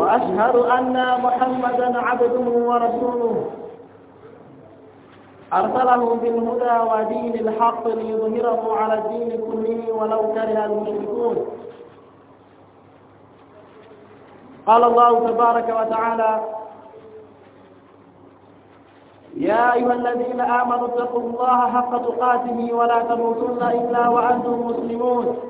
وأشهد أن محمدا عبده ورسوله. أرسله بالهدى ودين الحق ليظهره على الدين كله ولو كره المشركون. قال الله تبارك وتعالى يا أيها الذين آمنوا اتقوا الله حق تقاته ولا تموتن إلا وأنتم مسلمون.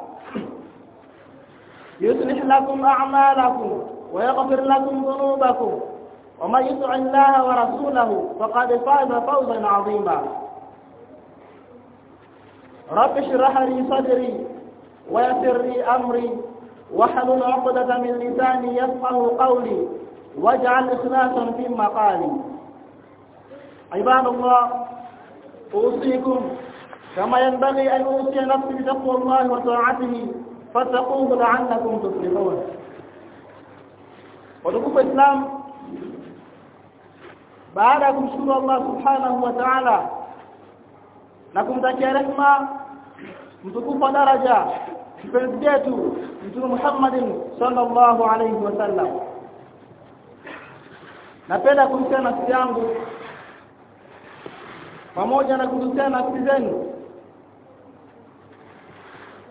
يصلح لكم أعمالكم ويغفر لكم ذنوبكم. ومن يطع الله ورسوله فقد فاز فوزا عظيما. رب اشرح لي صدري ويسر لي أمري. واحلل عقدة من لساني يفقه قولي. واجعل إخلاصا في مقالي. عباد الله أوصيكم كما ينبغي أن أوصي نفسي بتقوى الله وطاعته. fattaquhu la'allakum tuflihun. Wadugu Islam baada ya kumshukuru Allah Subhanahu wa Ta'ala na kumtakia rehema mtukufu daraja mpenzi wetu Mtume Muhammadin sallallahu alayhi wasallam Napenda kumtia nafsi yangu pamoja na kututia nafsi zenu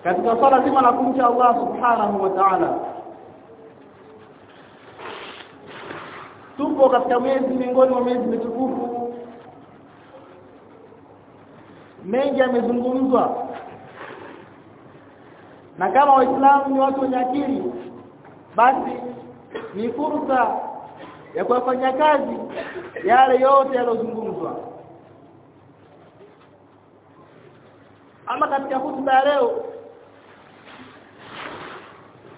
katika swala zima la kumcha Allah subhanahu wa ta'ala tupo katika miezi miongoni mwa miezi mitukufu. Mengi yamezungumzwa. Na kama waislamu ni watu wenye akili basi ni fursa ya kuyafanya kazi yale yote yalozungumzwa ama katika hutuba ya leo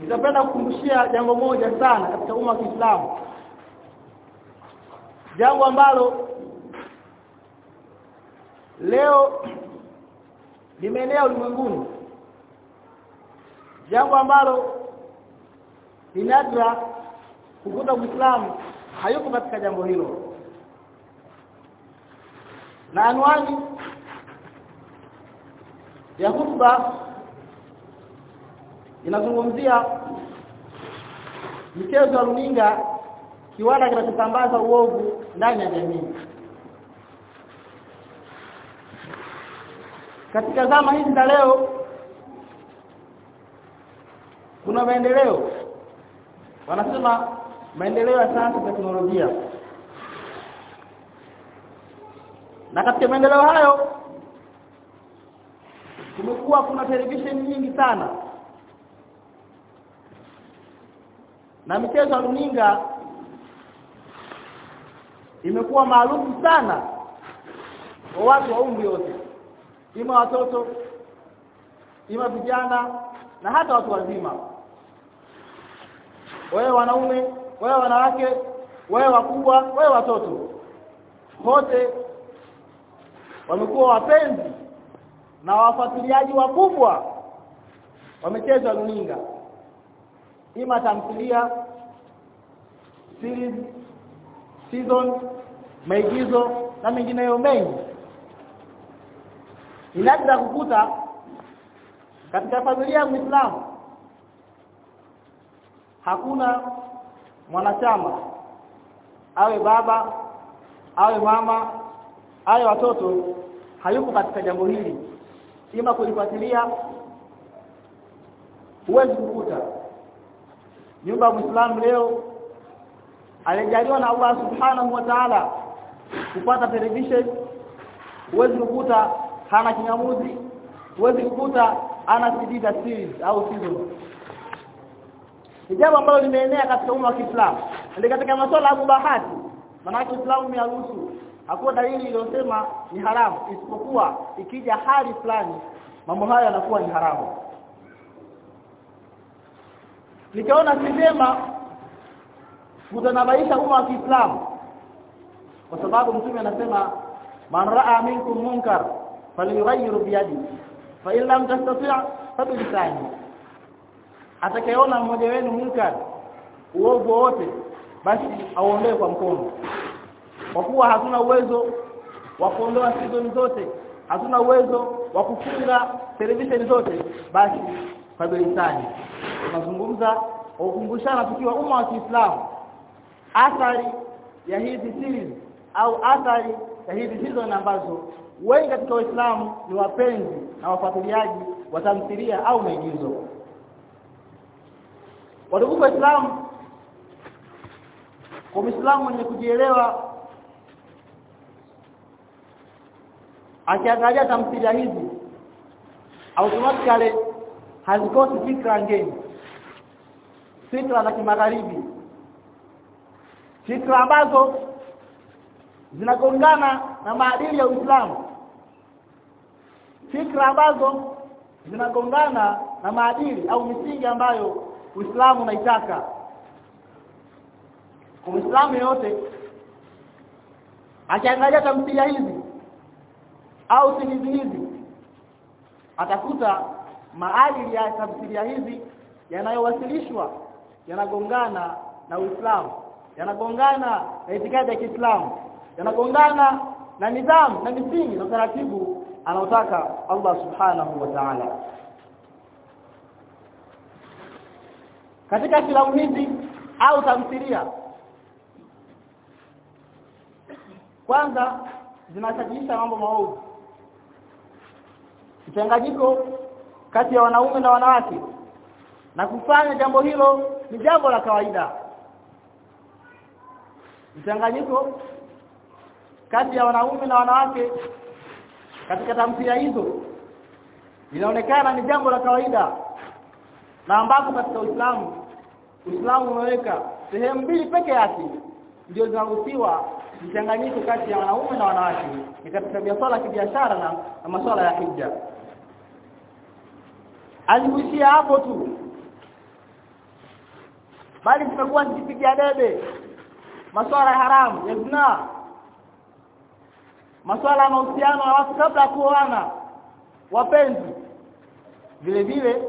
nitapenda kukumbushia jambo moja sana katika umma wa Kiislamu. Jambo ambalo leo limeenea ulimwenguni. Jambo ambalo ni nadra kukuta Muislamu hayuko katika jambo hilo. Na anwani ya hutuba inazungumzia mchezo wa runinga kiwanda kinachosambaza uovu ndani ya jamii. Katika zama hizi za leo kuna maendeleo. Wanasema maendeleo ya sayansi teknolojia. Na katika maendeleo hayo kumekuwa kuna televisheni nyingi sana na michezo ya runinga imekuwa maarufu sana kwa watu wa umri wote. Ima watoto ima vijana na hata watu wazima. Wewe wanaume wewe wanawake wewe wakubwa wewe watoto. Wote wamekuwa wapenzi na wafuatiliaji wakubwa wa michezo ya runinga ima tamthilia series season maigizo na mengineyo mengi. Inaweza kukuta katika familia ya Muislamu hakuna mwanachama awe baba awe mama awe watoto hayuko katika jambo hili. Ima kulifuatilia huwezi kukuta nyumba ya Muislamu leo alijaliwa na Allah Subhanahu wa Ta'ala kupata television huwezi kukuta hana kinyamuzi huwezi kukuta ana za series au season. Jambo ambalo limeenea katika umma wa Kiislamu. Ndio katika masuala ya mubahati maana Uislamu umeruhusu hakuna dalili iliyosema ni haramu isipokuwa ikija hali fulani mambo hayo yanakuwa ni haramu nikaona si vyema kutanabaisha umma wa Kiislamu. Kwa sababu mtume anasema man raa minkum munkar falyughayyiru biyadi fa in lam tastati' fa bilisani atakayeona mmoja wenu munkar uovu wote basi aondoe kwa mkono. Kwa kuwa hatuna uwezo wa kuondoa sizoni zote hatuna uwezo wa kufunga televisheni zote basi kwa bilisani tunazungumza kukumbushana tukiwa umma wa Kiislamu athari ya hizi series au athari ya hizi season ambazo wengi katika Waislamu ni wapenzi na wafuatiliaji wa tamthilia au maigizo. Wadugu Waislamu kwa Muislamu mwenye kujielewa akiangalia tamthilia hizi automatically hazikosi fikra ngeni. Fikra za kimagharibi. Fikra ambazo zinagongana na maadili ya Uislamu. Fikra ambazo zinagongana na maadili au misingi ambayo Uislamu unaitaka. Kwa Uislamu yote akiangalia tamthilia hizi au simulizi hizi atakuta maadili ya tamthilia hizi yanayowasilishwa yanagongana na Uislamu yanagongana na itikadi ya Kiislamu yanagongana na nidhamu na misingi na taratibu anaotaka Allah subhanahu wa ta'ala. Katika filamu hizi au tamthilia kwanza zinasajilisha mambo maovu mchanganyiko kati ya wanaume na wanawake. Na kufanya jambo hilo ni jambo la kawaida. Mchanganyiko kati ya wanaume na wanawake katika tamthilia hizo inaonekana ni jambo la kawaida na ambapo katika Uislamu Uislamu umeweka sehemu mbili peke yake ndio zinaruhusiwa mchanganyiko kati ya wanaume na wanawake. Ni katika biashara ya kibiashara na, na masuala ya hija alikuishia hapo tu. Bali tumekuwa zikipigia debe. Masuala ya haramu ya zinaa masuala ya mahusiano ya watu kabla ya kuoana. Wapenzi vile vile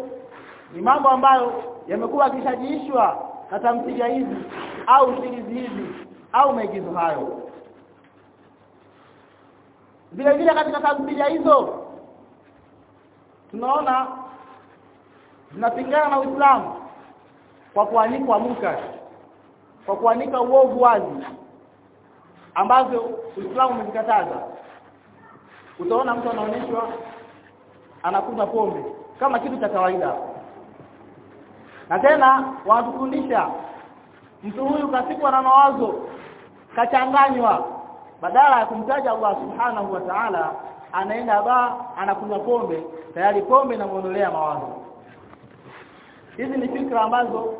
ni mambo ambayo yamekuwa kishajiishwa na tamthilia hizi au sirizi hizi au maigizo hayo. Vile vile katika tamthilia hizo tunaona zinapingana na Uislamu kwa kuanikwa munkar kwa kuanika uovu wazi ambazo Uislamu umekataza utaona mtu anaonyeshwa anakunywa pombe kama kitu cha kawaida. Na tena wanatufundisha mtu huyu kasikwa na mawazo kachanganywa. Badala ya kumtaja Allah subhanahu wa ta'ala anaenda baa anakunywa pombe tayari pombe inamuondolea mawazo hizi ni fikra ambazo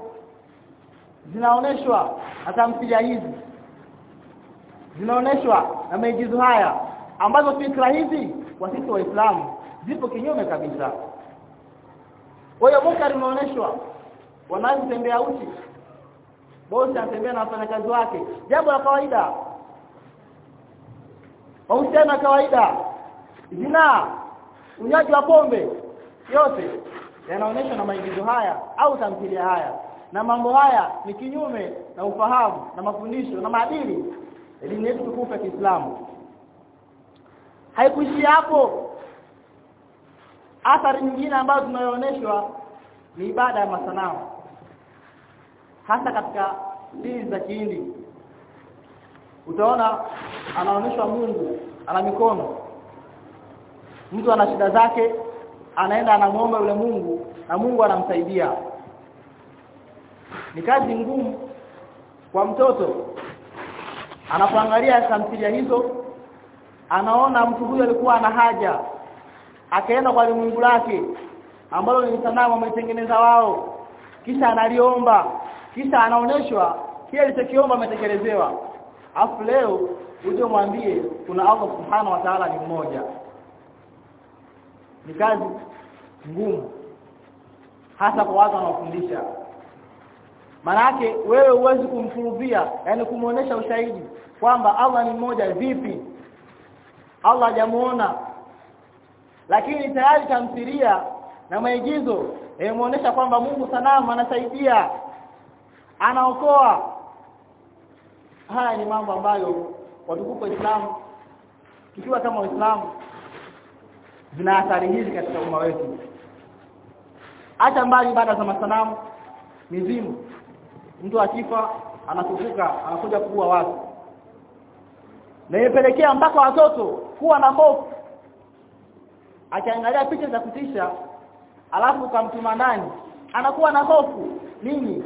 zinaoneshwa na mpiga hizi. Zinaoneshwa na maigizo haya ambazo fikra hizi kwa sisi waislamu zipo kinyume kabisa. Kwa hiyo munkari unaoneshwa wanazitembea tembea uchi. Bosi anatembea na wafanyakazi wake. Jambo la kawaida. Mahusiano ya kawaida. Zinaa. Unywaji wa pombe. Yote yanaonyeshwa na maigizo haya au tamthilia haya. Na mambo haya ni kinyume na ufahamu na mafundisho na maadili. Elimu yetu tukufu ya Kiislamu. Haikuishi hapo. Athari nyingine ambazo tunayoonyeshwa ni ibada ya masanamu. Hasa katika dini za Kihindi. Utaona anaonyeshwa Mungu ana mikono. Mtu ana shida zake anaenda anamuomba yule Mungu na Mungu anamsaidia. Ni kazi ngumu kwa mtoto. Anapoangalia tamthilia hizo anaona mtu huyo alikuwa ana haja. Akaenda kwa Mungu lake ambalo ni sanamu ametengeneza wao. Kisha analiomba kisha anaoneshwa kile alichokiomba ametekelezewa. Afu leo uje mwambie kuna Allah subhanahu wa ta'ala ni mmoja ni kazi ngumu hasa kwa watu wanaofundisha. Manake wewe huwezi kumfurudhia yani kumuonesha ushahidi kwamba Allah ni mmoja vipi? Allah hajamuona. Lakini tayari tamthilia na maigizo yameonyesha kwamba Mungu sanamu anasaidia anaokoa. Haya ni mambo ambayo watukufu Waislamu kikiwa kama Waislamu zina athari hizi katika umma wetu. Acha mbali ibada za masanamu mizimu. Mtu akifa anakufuka anakuja kuua watu. Na yepelekea mpaka watoto kuwa na hofu. Akiangalia picha za kutisha alafu kamtuma ndani anakuwa na hofu. Nini?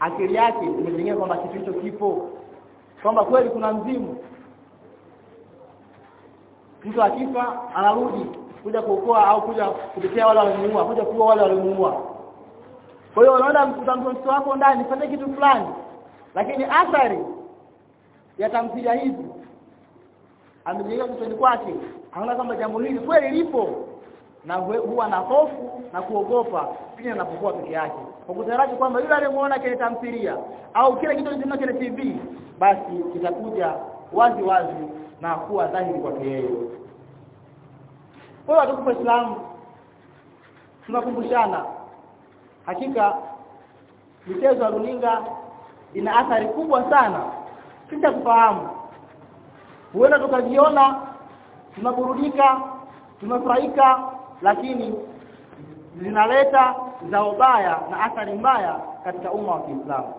Akili yake imejengeka kwamba kitu hicho kipo kwamba kweli kuna mzimu. Mtu akifa anarudi kuja kuokoa au kuja kutetea wale waliomuua kuja kuua wale waliomuua kwa hiyo unaona mtoto wako ndani fanye kitu fulani. Lakini athari ya tamthilia hizi amejenga kichwani kwake anaona kama jambo hili kweli lipo. Na huwa na hofu na kuogopa pia anapokuwa peke yake. Kwa kutaraji kwamba yule aliyemuona kile tamthilia au kile kitu kilichoona kile TV basi kitakuja wazi wazi na kuwa dhahiri kwake yeye kwa hiyo watukufu tunakumbushana. Hakika michezo ya runinga ina athari kubwa sana. Sita kufahamu. Huenda tukajiona tunaburudika tumefurahika lakini zinaleta za ubaya na athari mbaya katika umma wa Kiislamu.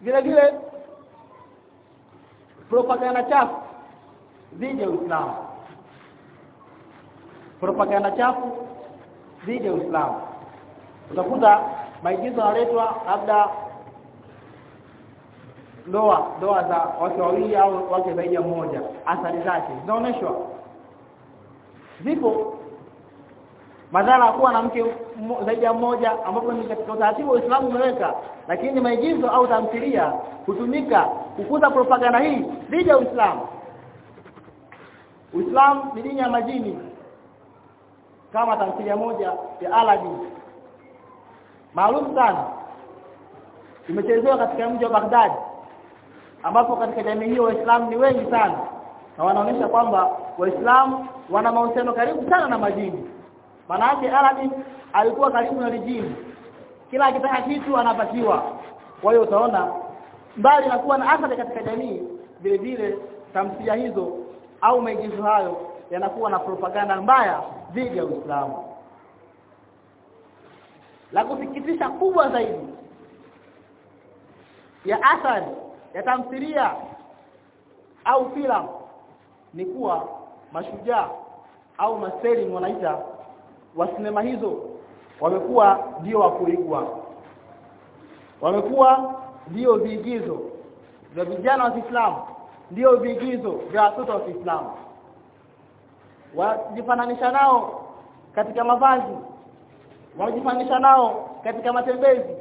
Vile vile propaganda chafu dhidi ya Uislamu propaganda chafu dhidi ya Uislamu. Utakuta maigizo yanaletwa labda ndoa ndoa za watu wawili au wake zaidi ya mmoja. Athari zake zinaonyeshwa. Zipo. Madhara ya kuwa na mke zaidi ya mmoja ambapo ni katika utaratibu wa Uislamu umeweka. Lakini maigizo au tamthilia hutumika kukuza propaganda hii dhidi ya Uislamu. Uislamu ni dini ya majini kama tamthilia moja ya Aladdin. Maalum sana. Imechezewa katika mji wa Baghdad ambapo katika jamii hiyo waislamu ni wengi sana. Na wanaonyesha kwamba waislamu wana mahusiano karibu sana na majini maana yake Aladdin alikuwa karibu na jini kila akitaka kitu anapatiwa. Kwa hiyo utaona mbali na kuwa na athari katika jamii vile vile tamthilia hizo au maigizo hayo yanakuwa na propaganda mbaya dhidi ya Uislamu. La kusikitisha kubwa zaidi ya athari ya tamthilia au filamu ni kuwa mashujaa au maseli wanaita wa sinema hizo wamekuwa ndio wa kuigwa. Wamekuwa ndio viigizo vya vijana wa Kiislamu ndio viigizo vya watoto wa Kiislamu wajifananisha nao katika mavazi. Wajifananisha nao katika matembezi.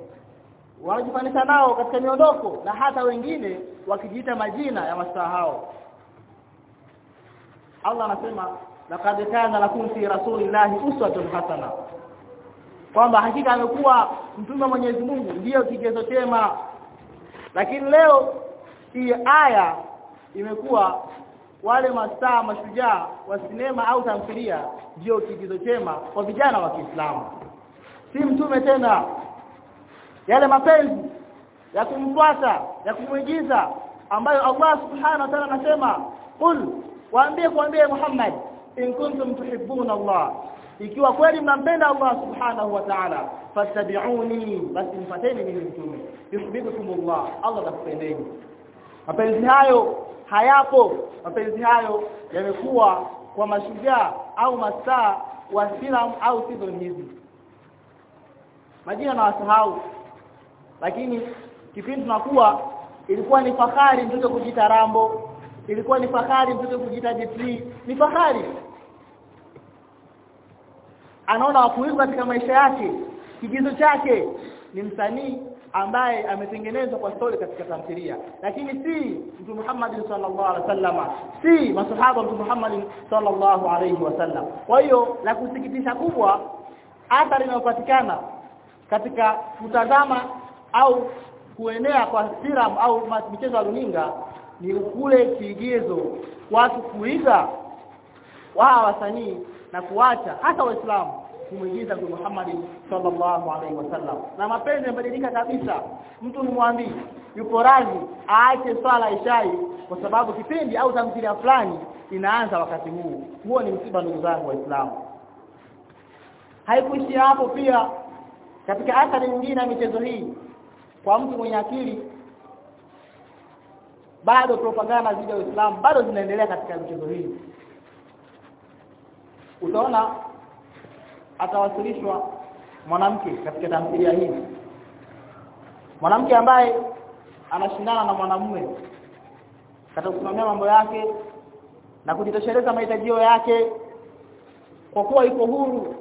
Wanajifananisha nao katika miondoko na hata wengine wakijiita majina ya mastaa hao. Allah anasema laqad kana lakum fi rasulillahi uswatun hasana. Kwamba hakika amekuwa mtume wa Mwenyezi Mungu ndiyo kigezo chema. Lakini leo hii aya imekuwa wale mastaa mashujaa wa sinema au tamthilia ndio kigizo chema kwa vijana wa Kiislamu. Si mtume tena. Yale mapenzi ya kumfuata ya kumuigiza ambayo Allah subhanahu wa ta'ala anasema qul waambie kuambie Muhammad in kuntum tuhibbuna Allah. Ikiwa kweli mnampenda Allah subhanahu wa ta'ala fattabi'uni basi mfateni mimi mtume. Yuhibbukumullah Allah atakupendeni. Mapenzi hayo hayapo. Mapenzi hayo yamekuwa kwa mashujaa au masaa wa filamu au season hizi. Majina na wasahau lakini kipindi tunakuwa ilikuwa ni fahari mtoto kujita Rambo ilikuwa ni fahari mtoto kujita Jet ni fahari. Anaona wakuiga katika maisha yake. Kigizo chake ni msanii ambaye ametengenezwa kwa stori katika tamthilia. Lakini si mtume Muhammad sallallahu alaihi wasallam si masahaba mtume Muhammad sallallahu alaihi wasallam. Kwa hiyo la kusikitisha kubwa athari inayopatikana katika kutazama au kuenea kwa filamu au michezo ya runinga ni kule kiigizo. Watu kuiga wao wasanii na kuacha hata waislamu kumuigiza Mtume Muhammad sallallahu alaihi wasallam. Na mapenzi yamebadilika kabisa. Mtu nimwambii yupo radhi aache swala ishai kwa sababu kipindi au tamthilia fulani inaanza wakati huu. Huo ni msiba ndugu zangu waislamu. Haikuishia hapo pia. Katika athari nyingine ya michezo hii kwa mtu mwenye akili bado propaganda dhidi ya Uislamu bado zinaendelea katika michezo hii. Utaona atawasilishwa mwanamke katika tamthilia hii. Mwanamke ambaye anashindana na mwanamume katika kusimamia mambo yake na kujitosheleza mahitajio yake kwa kuwa iko huru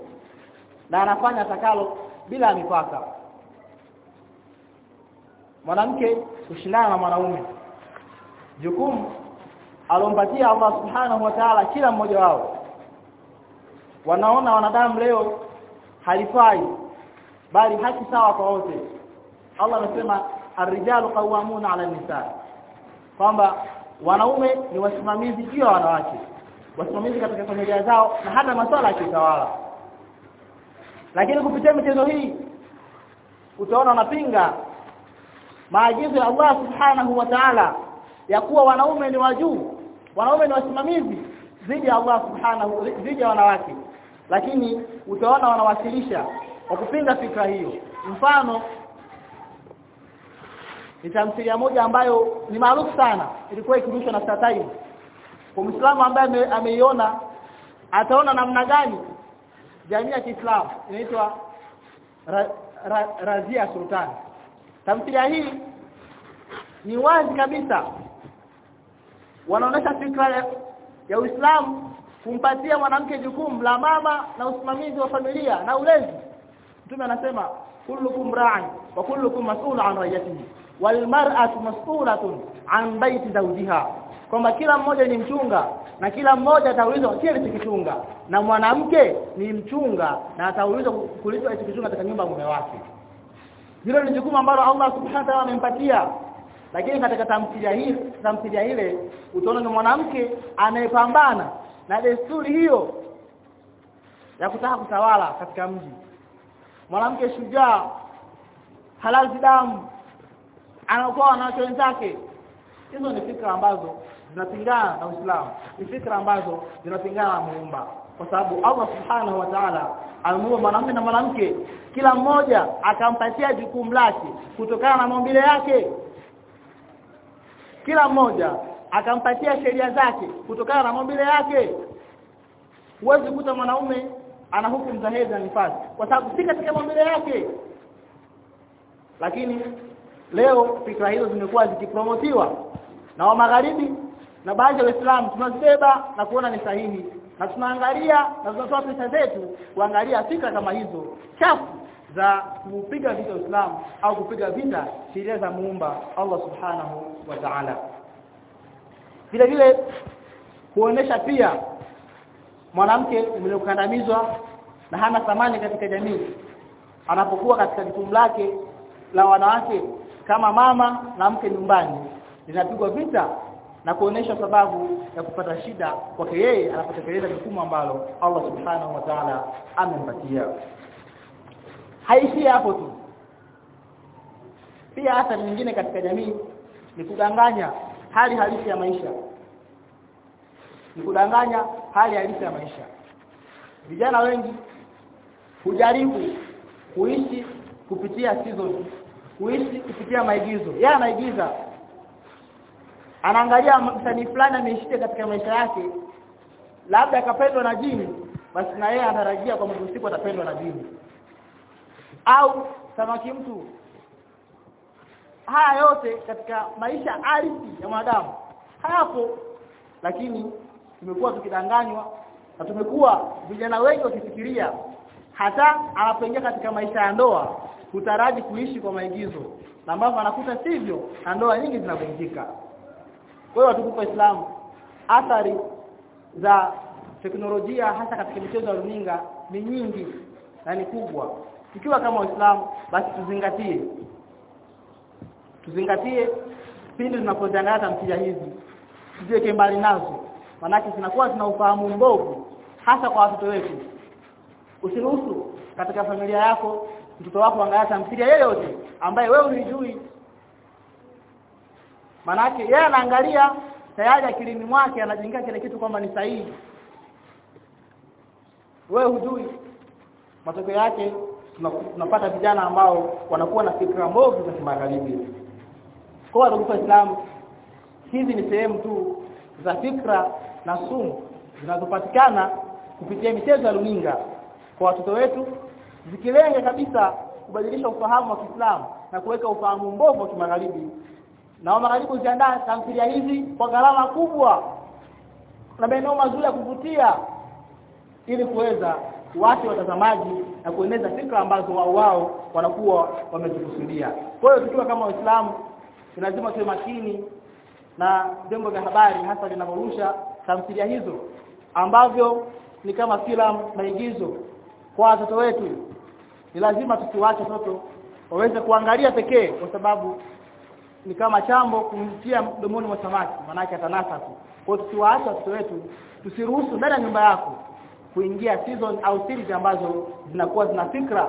na anafanya atakalo bila mipaka. Mwanamke kushindana na mwanaume. Jukumu alompatia Allah subhanahu wa ta'ala kila mmoja wao wanaona wanadamu leo halifai bali haki sawa kwa wote. Allah anasema arrijalu qawwamuna 'ala nisa kwamba wanaume ni wasimamizi juu ya wanawake wasimamizi katika familia zao na hata masuala ya kitawala lakini kupitia michezo hii utaona wanapinga maagizo ya Allah subhanahu wa ta'ala ya kuwa wanaume ni wajuu wanaume ni wasimamizi dhidi ya Allah subhanahu dhidi ya wanawake. Lakini utaona wanawasilisha kwa kupinga fikra hiyo. Mfano ni tamthilia moja ambayo ni maarufu sana. Ilikuwa ikirushwa na Satai kwa Muislamu ambaye ameiona ataona namna gani jamii ya Kiislamu inaitwa ra, ra, Razia Sultan. Tamthilia hii ni wazi kabisa. Wanaonesha fikra ya, Uislamu kumpatia mwanamke jukumu la mama na usimamizi wa familia na ulezi. Mtume anasema kullukum ra'in wa kullukum mas'ulun an rayatihi wal mar'atu mas'ulatun an bayti zawjiha. Kwamba kila mmoja ni mchunga na kila mmoja ataulizwa kile kichunga na mwanamke ni mchunga na ataulizwa kulizwa kichunga katika nyumba ya mume wake. Hilo ni jukumu ambalo Allah subhanahu wa ta'ala amempatia lakini katika tamthilia hii tamthilia ile utaona ni mwanamke anayepambana na desturi hiyo ya kutaka kutawala katika mji. Mwanamke shujaa halazi damu anaokoa wanawake wenzake. Hizo ni fikra ambazo zinapingana na Uislamu. Ni fikra ambazo zinapingana na Muumba. Kwa sababu Allah Subhanahu wa Ta'ala alimuumba mwanamume na mwanamke. Kila mmoja akampatia jukumu lake kutokana na maumbile yake kila mmoja akampatia sheria zake kutokana na maumbile yake. Huwezi kuta mwanaume ana hukumu za hedhi na nifasi kwa sababu si katika maumbile yake. Lakini leo fikra hizo zimekuwa zikipromotiwa na wa magharibi na baadhi ya waislamu tunazibeba na kuona ni sahihi. Na tunaangalia na tunatoa pesa zetu kuangalia fikra kama hizo. Chafu za kupiga vita Uislamu au kupiga vita sheria za muumba Allah subhanahu wa ta'ala. Vile vile kuonesha pia mwanamke mliokandamizwa na hana thamani katika jamii. Anapokuwa katika jukumu lake la wanawake kama mama na mke nyumbani linapigwa vita na kuonesha sababu ya kupata shida kwake yeye anapotekeleza jukumu ambalo Allah subhanahu wa ta'ala amempatia haishi hapo tu. Pia hata nyingine katika jamii ni kudanganya hali halisi ya maisha. Ni kudanganya hali halisi ya maisha. Vijana wengi hujaribu kuishi kupitia season kuishi kupitia maigizo. Yeye anaigiza. Anaangalia msanii fulani ameishia katika maisha yake labda akapendwa na jini basi na yeye anatarajia kwa kwamba usiku atapendwa na jini au samaki mtu. Haya yote katika maisha ardhi ya mwanadamu. Hayapo lakini tumekuwa tukidanganywa na tumekuwa vijana wengi wakifikiria hata anapoingia katika maisha ya ndoa hutaraji kuishi kwa maigizo. Na ambavyo anakuta sivyo na ndoa nyingi zinavunjika. Kwa hiyo watukufu Waislamu athari za teknolojia hasa katika michezo ya runinga ni nyingi na ni kubwa tukiwa kama waislamu basi tuzingatie. Tuzingatie pindi tunapotangaza tamthilia hizi. Tujiweke mbali nazo. Manake zinakuwa zina ufahamu mbovu hasa kwa watoto wetu. Usiruhusu katika familia yako mtoto wako angalia tamthilia yeyote ambaye wewe unijui manake yeye anaangalia tayari akilini mwake anajenga kile kitu kwamba ni sahihi. Wewe hujui matokeo yake tunapata vijana ambao wanakuwa na fikra mbovu za kimagharibi. Kwa ndugu Waislamu hizi ni sehemu tu za fikra na sumu zinazopatikana kupitia michezo ya runinga kwa watoto wetu zikilenga kabisa kubadilisha ufahamu wa Kiislamu na kuweka ufahamu mbovu wa kimagharibi. Na wa magharibi ziandaa tamthilia hizi kwa gharama kubwa na maeneo mazuri ya kuvutia ili kuweza kuwacha watazamaji na kueneza fikra ambazo wao wao wanakuwa wamezikusudia. Kwa hiyo tukiwa kama Waislamu lazima tuwe makini na vyombo vya habari hasa vinavyorusha tamthilia hizo ambavyo ni kama filamu maigizo kwa watoto wetu. Ni lazima tusiwache watoto waweze kuangalia pekee kwa sababu ni kama chambo kumtia mdomoni mwa samaki manake atanasa tu. Kwa hiyo tusiwaache watoto wetu tusiruhusu ndani ya nyumba yako kuingia season au series ambazo zinakuwa zina fikra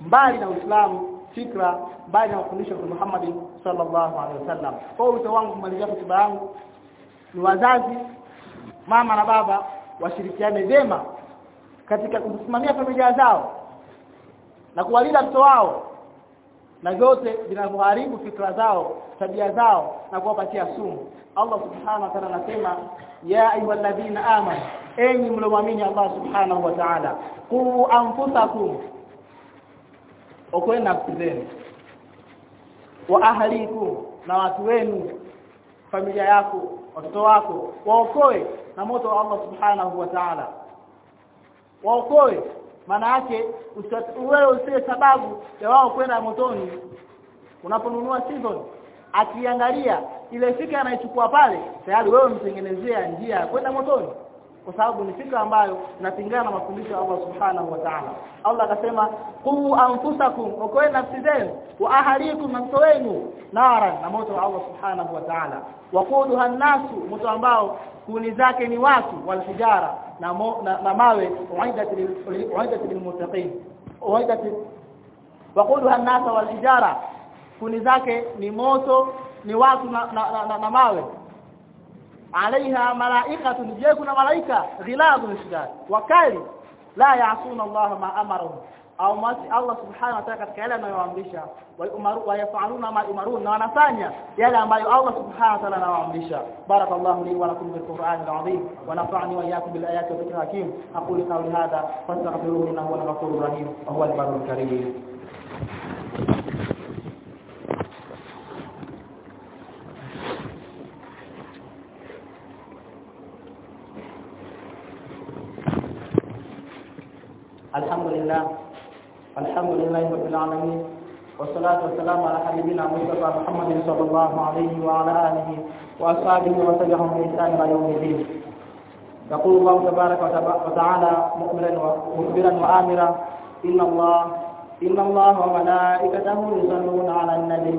mbali na Uislamu fikra mbali na mafundisho ya Muhammad sallallahu alaihi wasallam. Kwa wito wangu kumalizia hotuba yangu ni wazazi mama na baba washirikiane vyema katika kusimamia familia zao na kuwalinda mtoto wao na vyote vinavyoharibu fikra zao tabia zao na kuwapatia sumu. Allah subhanahu wa ta'ala anasema ya ayyuhalladhina amanu enyi mlioamini Allah subhanahu wa ta'ala qu anfusakum. Okoeni nafsi zenu. Wa ahlikum na watu wenu familia yako watoto wako waokoe na moto wa Allah subhanahu wa ta'ala. Waokoe maana yake wewe usiwe sababu ya wao kwenda motoni. Unaponunua season akiangalia ile fikra anaichukua pale tayari wewe mtengenezea njia ya kwenda motoni. Kwa sababu ni fikra ambayo inapingana na mafundisho ya Allah subhanahu wa ta'ala. Allah akasema qu anfusakum okoeni nafsi zenu wa ahalikum na mtoto wenu nara na moto wa Allah subhanahu wa ta'ala. Waquduha nasu moto ambao kuni zake ni watu walhijara na, mo, na, na mawe uidat lilmuttaqin uidat waquduha wal ijara kuni zake ni moto ni watu na, na, na, na, na mawe. Alaiha malaikatun je kuna malaika? Ghilabun shidad. Wakali. La yaasuna Allah ma amarahum au masi Allah subhanahu wa ta'ala katika yale anayoamrisha wa yafaluna ma yumarun. Na wanafanya yale ambayo Allah subhanahu wa ta'ala anawaamrisha. Barakallahu li wa lakum bil qur'an al azim. Wa nafa'ani wa iyyakum bil ayati wa dhikril hakim. Aqulu qawli hadha. Fastaghfiruhu innahu huwal ghafurur rahim. Wa huwal barrul karim العالمين. والصلاة والسلام على حبيبنا مصطفى محمد صلى الله عليه وعلى آله وأصحابه وتبعهم بإحسان إلى يوم الدين. يقول الله تبارك وتعالى مؤمنا ومخبرا وآمرا إن الله إن الله وملائكته يصلون على النبي.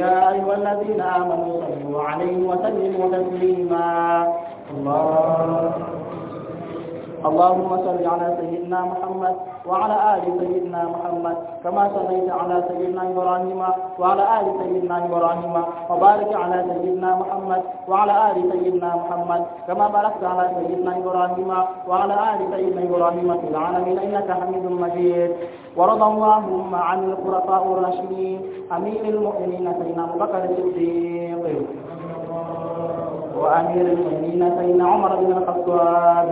يا أيها الذين آمنوا صلوا عليه وسلموا تسليما. الله اللهم صل على سيدنا محمد وعلى آل سيدنا محمد كما صليت على سيدنا إبراهيم وعلى آل سيدنا إبراهيم وبارك على سيدنا محمد وعلى آل سيدنا محمد كما باركت على سيدنا إبراهيم وعلى آل سيدنا إبراهيم في العالمين إنك حميد مجيد. ورضى اللهم عن الخلفاء الراشدين أمير المؤمنين سيدنا أبو بكر الصديق وأمير المؤمنين سيدنا عمر بن الخطاب.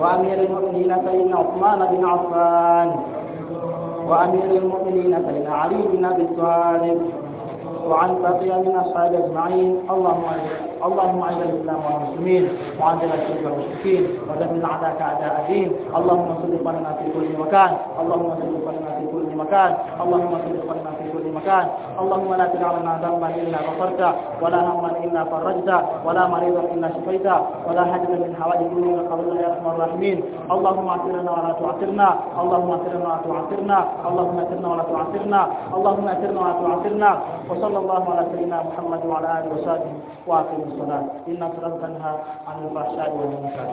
وأمير المؤمنين سيدنا عثمان بن عفان وأمير المؤمنين سيدنا علي بن أبي طالب وعن بقي من أصحاب أجمعين. اللهم اللهم أعز الإسلام والمسلمين وأذل الشرك والمشركين ودمر أعداءك أعداء الدين. اللهم صدق لنا في كل مكان. اللهم صدق لنا في كل مكان. اللهم صدق لنا في كل مكان. اللهم لا تدع لنا ذنبا إلا غفرته ولا هما إلا فرجته ولا مريضا إلا شفيته ولا حاجة من حوائج الدنيا قبلنا يا أرحم الراحمين. اللهم اعترنا ولا تعثرنا اللهم اعترنا ولا تعثرنا اللهم اعترنا ولا تعثرنا اللهم اعترنا ولا تعثرنا وصلى الله على سيدنا محمد وعلى آله وصحبه وأقم الصلاة إن صلاة تنهى عن الفحشاء والمنكر